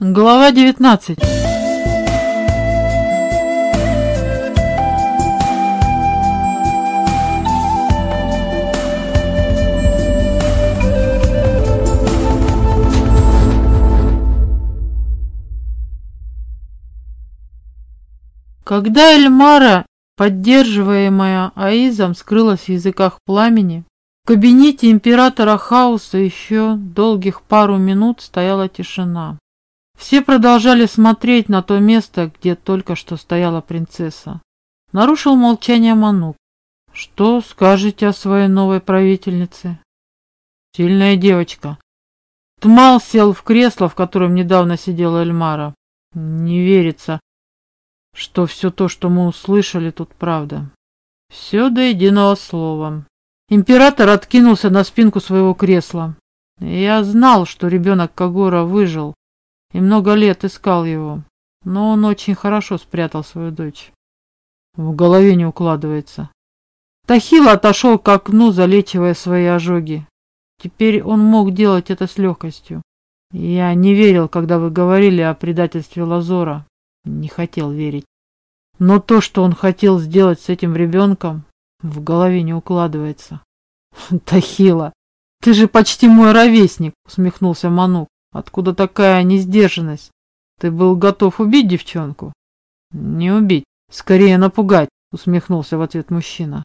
Глава 19 Когда Эльмара, поддерживаемая Аизом, скрылась в языках пламени, в кабинете императора Хаоса еще долгих пару минут стояла тишина. Все продолжали смотреть на то место, где только что стояла принцесса. Нарушил молчание Манук. Что скажете о своей новой правительнице? Сильная девочка. Тмал сел в кресло, в котором недавно сидела Эльмара. Не верится, что все то, что мы услышали, тут правда. Все до единого слова. Император откинулся на спинку своего кресла. Я знал, что ребенок Кагора выжил, и много лет искал его, но он очень хорошо спрятал свою дочь. В голове не укладывается. Тахила отошел к окну, залечивая свои ожоги. Теперь он мог делать это с легкостью. Я не верил, когда вы говорили о предательстве Лазора. Не хотел верить. Но то, что он хотел сделать с этим ребенком, в голове не укладывается. Тахила, ты же почти мой ровесник, усмехнулся Манук. Откуда такая несдержанность? Ты был готов убить девчонку? Не убить, скорее напугать, усмехнулся в ответ мужчина.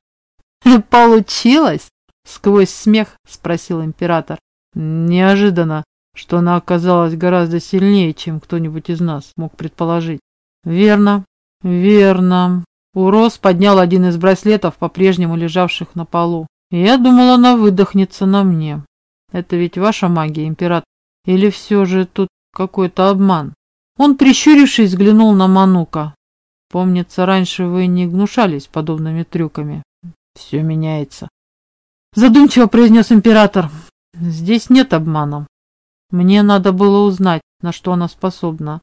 Получилось? Сквозь смех спросил император. Неожиданно, что она оказалась гораздо сильнее, чем кто-нибудь из нас мог предположить. Верно, верно. Урос поднял один из браслетов, по-прежнему лежавших на полу. Я думал, она выдохнется на мне. Это ведь ваша магия, император. Или все же тут какой-то обман? Он, прищурившись, взглянул на Манука. Помнится, раньше вы не гнушались подобными трюками. Все меняется. Задумчиво произнес император. Здесь нет обмана. Мне надо было узнать, на что она способна.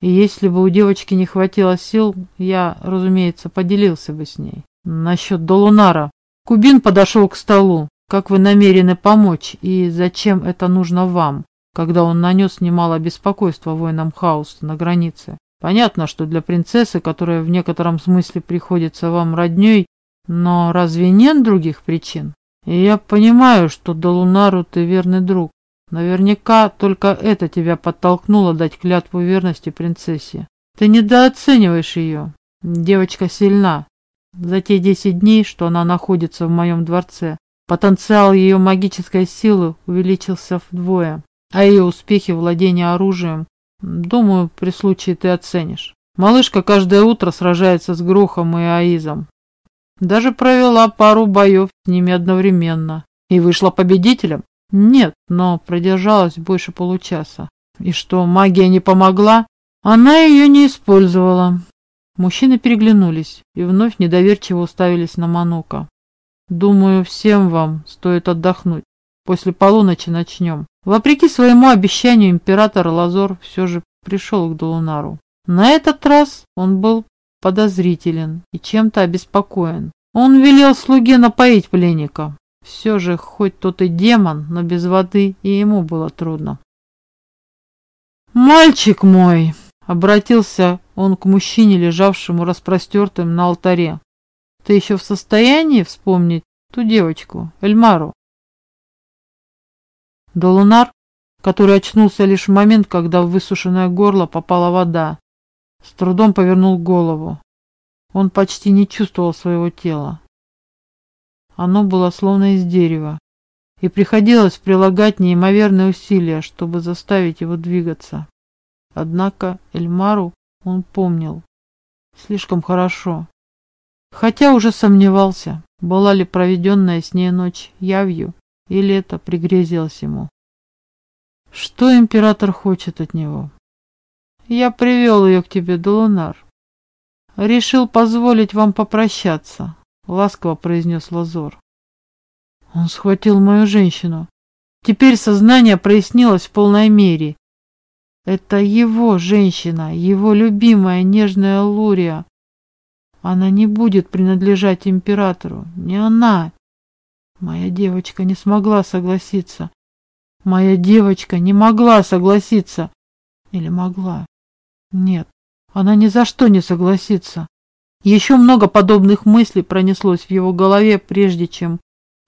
И если бы у девочки не хватило сил, я, разумеется, поделился бы с ней. Насчет Долунара. Кубин подошел к столу. Как вы намерены помочь и зачем это нужно вам? Когда он нанес немало беспокойства воинам хаоса на границе. Понятно, что для принцессы, которая в некотором смысле приходится вам родней, но разве нет других причин? И я понимаю, что до Лунару ты верный друг. Наверняка только это тебя подтолкнуло дать клятву верности принцессе. Ты недооцениваешь ее. Девочка сильна. За те десять дней, что она находится в моем дворце, потенциал ее магической силы увеличился вдвое а ее успехи владения оружием, думаю, при случае ты оценишь. Малышка каждое утро сражается с Грохом и Аизом. Даже провела пару боев с ними одновременно. И вышла победителем? Нет, но продержалась больше получаса. И что, магия не помогла? Она ее не использовала. Мужчины переглянулись и вновь недоверчиво уставились на Манука. Думаю, всем вам стоит отдохнуть. После полуночи начнем. Вопреки своему обещанию император Лазор все же пришел к Долунару. На этот раз он был подозрителен и чем-то обеспокоен. Он велел слуге напоить пленника. Все же, хоть тот и демон, но без воды и ему было трудно. «Мальчик мой!» — обратился он к мужчине, лежавшему распростертым на алтаре. «Ты еще в состоянии вспомнить ту девочку, Эльмару?» Долунар, который очнулся лишь в момент, когда в высушенное горло попала вода, с трудом повернул голову. Он почти не чувствовал своего тела. Оно было словно из дерева, и приходилось прилагать неимоверные усилия, чтобы заставить его двигаться. Однако Эльмару он помнил слишком хорошо, хотя уже сомневался, была ли проведенная с ней ночь явью или это пригрезилось ему? Что император хочет от него? Я привел ее к тебе, Долунар. Решил позволить вам попрощаться, ласково произнес Лазор. Он схватил мою женщину. Теперь сознание прояснилось в полной мере. Это его женщина, его любимая нежная Лурия. Она не будет принадлежать императору, не она, Моя девочка не смогла согласиться. Моя девочка не могла согласиться. Или могла? Нет, она ни за что не согласится. Еще много подобных мыслей пронеслось в его голове, прежде чем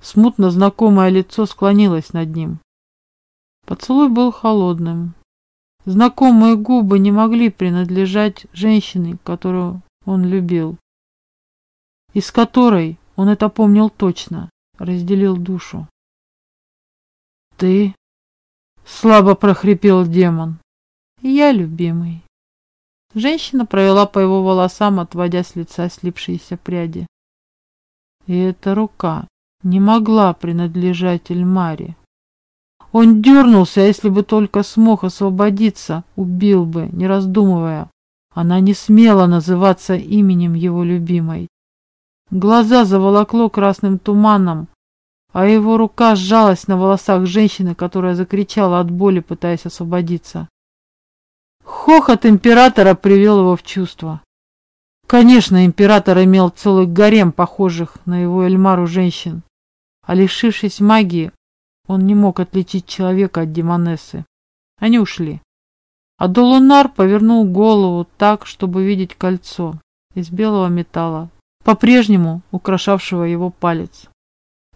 смутно знакомое лицо склонилось над ним. Поцелуй был холодным. Знакомые губы не могли принадлежать женщине, которую он любил, и с которой, он это помнил точно, разделил душу. «Ты?» — слабо прохрипел демон. «Я любимый». Женщина провела по его волосам, отводя с лица слипшиеся пряди. И эта рука не могла принадлежать Эльмаре. Он дернулся, а если бы только смог освободиться, убил бы, не раздумывая. Она не смела называться именем его любимой. Глаза заволокло красным туманом, а его рука сжалась на волосах женщины, которая закричала от боли, пытаясь освободиться. Хохот императора привел его в чувство. Конечно, император имел целый гарем похожих на его Эльмару женщин, а лишившись магии, он не мог отличить человека от демонессы. Они ушли. А Долунар повернул голову так, чтобы видеть кольцо из белого металла, по-прежнему украшавшего его палец.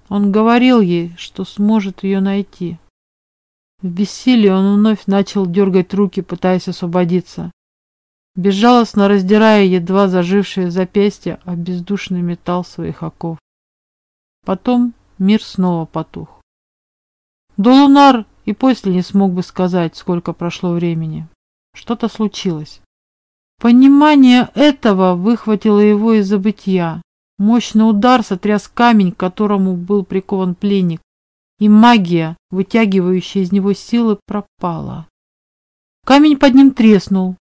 Он говорил ей, что сможет ее найти, в бессилии он вновь начал дергать руки, пытаясь освободиться. Безжалостно раздирая едва зажившие запястья о бездушный металл своих оков. Потом мир снова потух. Долунар и после не смог бы сказать, сколько прошло времени. Что-то случилось. Понимание этого выхватило его из забытья. Мощный удар сотряс камень, к которому был прикован пленник, и магия, вытягивающая из него силы, пропала. Камень под ним треснул.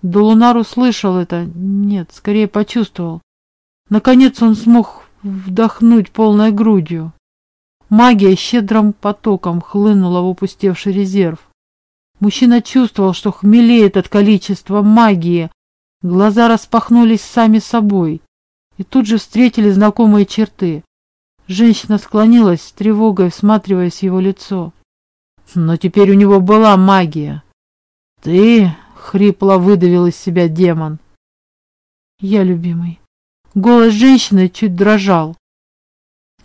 Долунар услышал это, нет, скорее почувствовал. Наконец он смог вдохнуть полной грудью. Магия щедрым потоком хлынула в упустевший резерв. Мужчина чувствовал, что хмелеет от количества магии. Глаза распахнулись сами собой и тут же встретили знакомые черты. Женщина склонилась с тревогой, всматриваясь в его лицо. Но теперь у него была магия. «Ты?» — хрипло выдавил из себя демон. «Я любимый». Голос женщины чуть дрожал.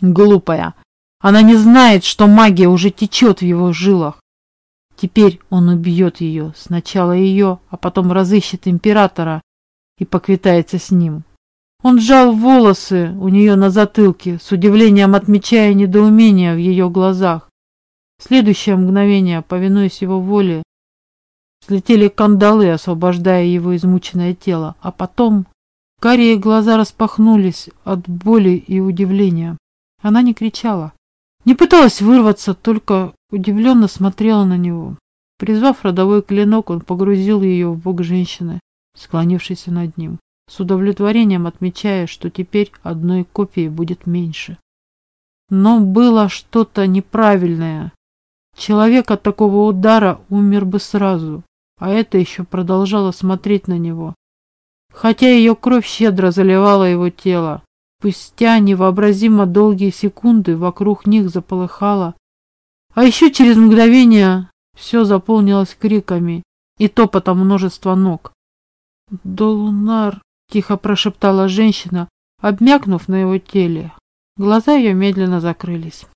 Глупая. Она не знает, что магия уже течет в его жилах. Теперь он убьет ее, сначала ее, а потом разыщет императора и поквитается с ним. Он сжал волосы у нее на затылке, с удивлением отмечая недоумение в ее глазах. В следующее мгновение, повинуясь его воле, слетели кандалы, освобождая его измученное тело, а потом карие глаза распахнулись от боли и удивления. Она не кричала, не пыталась вырваться, только удивленно смотрела на него. Призвав родовой клинок, он погрузил ее в бок женщины, склонившейся над ним с удовлетворением отмечая, что теперь одной копии будет меньше. Но было что-то неправильное. Человек от такого удара умер бы сразу, а это еще продолжало смотреть на него. Хотя ее кровь щедро заливала его тело, спустя невообразимо долгие секунды вокруг них заполыхало, а еще через мгновение все заполнилось криками и топотом множества ног. Долунар Тихо прошептала женщина, обмякнув на его теле. Глаза ее медленно закрылись.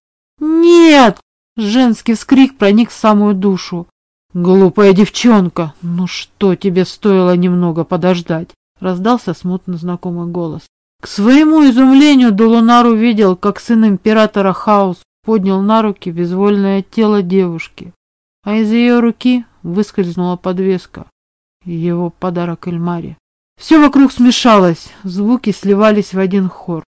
«Нет!» Женский вскрик проник в самую душу. «Глупая девчонка! Ну что тебе стоило немного подождать?» Раздался смутно знакомый голос. К своему изумлению Долунар увидел, как сын императора Хаус поднял на руки безвольное тело девушки, а из ее руки выскользнула подвеска. Его подарок Эльмаре. Все вокруг смешалось, звуки сливались в один хор.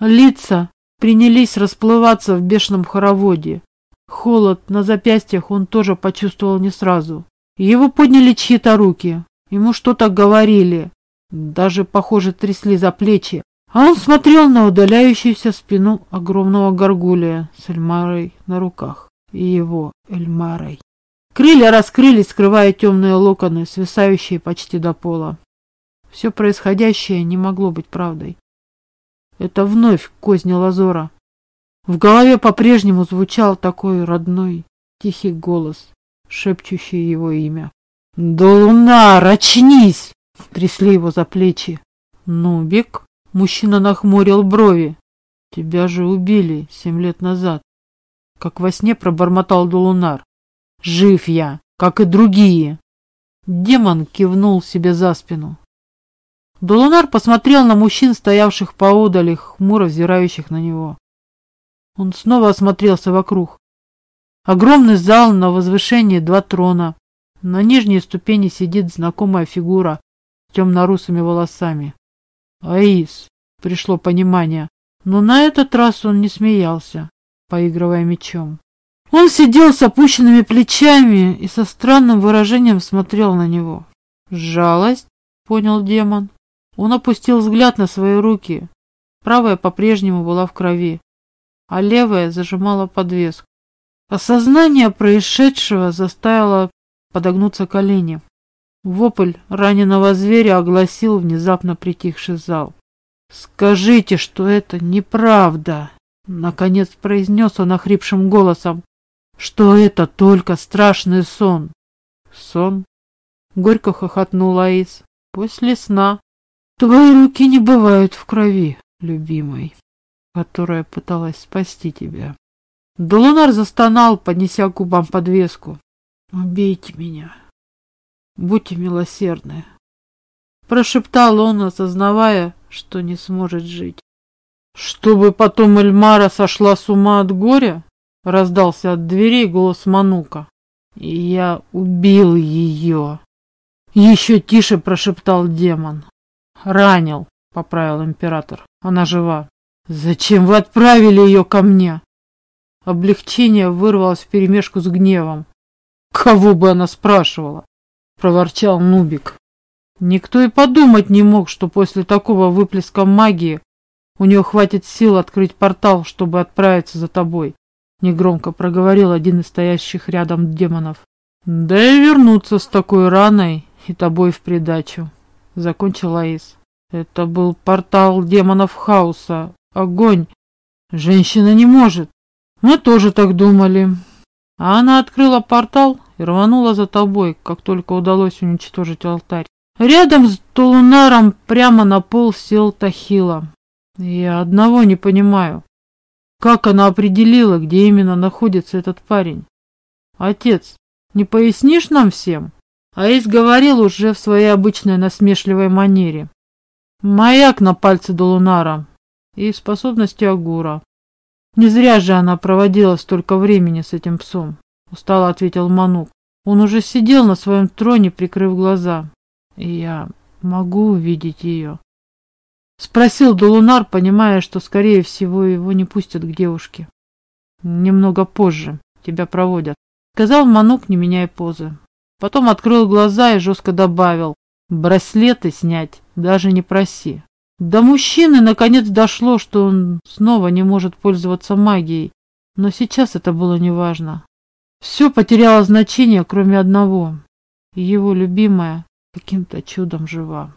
Лица принялись расплываться в бешеном хороводе. Холод на запястьях он тоже почувствовал не сразу. Его подняли чьи-то руки. Ему что-то говорили. Даже, похоже, трясли за плечи. А он смотрел на удаляющуюся спину огромного горгулия с Эльмарой на руках. И его Эльмарой. Крылья раскрылись, скрывая темные локоны, свисающие почти до пола. Все происходящее не могло быть правдой. Это вновь козни Лазора. В голове по-прежнему звучал такой родной, тихий голос, шепчущий его имя. «Долунар, очнись!» Трясли его за плечи. «Нубик?» Мужчина нахмурил брови. «Тебя же убили семь лет назад». Как во сне пробормотал Долунар. «Жив я, как и другие!» Демон кивнул себе за спину. Долунар посмотрел на мужчин, стоявших поодаль, хмуро взирающих на него. Он снова осмотрелся вокруг. Огромный зал на возвышении два трона. На нижней ступени сидит знакомая фигура с темно-русыми волосами. Аис, пришло понимание, но на этот раз он не смеялся, поигрывая мечом. Он сидел с опущенными плечами и со странным выражением смотрел на него. «Жалость?» — понял демон. Он опустил взгляд на свои руки. Правая по-прежнему была в крови, а левая зажимала подвеску. Осознание происшедшего заставило подогнуться колени. Вопль раненого зверя огласил внезапно притихший зал. «Скажите, что это неправда!» Наконец произнес он охрипшим голосом, что это только страшный сон. «Сон?» — горько хохотнула Аис. «После сна твои руки не бывают в крови, любимый, которая пыталась спасти тебя». Долунар застонал, поднеся к губам подвеску. «Убейте меня. Будьте милосердны». Прошептал он, осознавая, что не сможет жить. «Чтобы потом Эльмара сошла с ума от горя?» Раздался от дверей голос Манука. «И я убил ее!» Еще тише прошептал демон. «Ранил», — поправил император. «Она жива». «Зачем вы отправили ее ко мне?» Облегчение вырвалось вперемешку с гневом. «Кого бы она спрашивала?» — проворчал Нубик. Никто и подумать не мог, что после такого выплеска магии у нее хватит сил открыть портал, чтобы отправиться за тобой. Негромко проговорил один из стоящих рядом демонов. Да и вернуться с такой раной и тобой в придачу. Закончил Аис. Это был портал демонов хаоса. Огонь. Женщина не может. Мы тоже так думали. А она открыла портал и рванула за тобой, как только удалось уничтожить алтарь. Рядом с Тулунаром прямо на пол сел Тахила. Я одного не понимаю. Как она определила, где именно находится этот парень? Отец, не пояснишь нам всем? Аис говорил уже в своей обычной насмешливой манере. Маяк на пальце Долунара и способности Агура. Не зря же она проводила столько времени с этим псом, устало ответил Манук. Он уже сидел на своем троне, прикрыв глаза. И я могу увидеть ее. Спросил Долунар, понимая, что, скорее всего, его не пустят к девушке. Немного позже тебя проводят. Сказал Манук, не меняя позы. Потом открыл глаза и жестко добавил. Браслеты снять даже не проси. До мужчины наконец дошло, что он снова не может пользоваться магией, но сейчас это было неважно. Все потеряло значение, кроме одного. Его любимая каким-то чудом жива.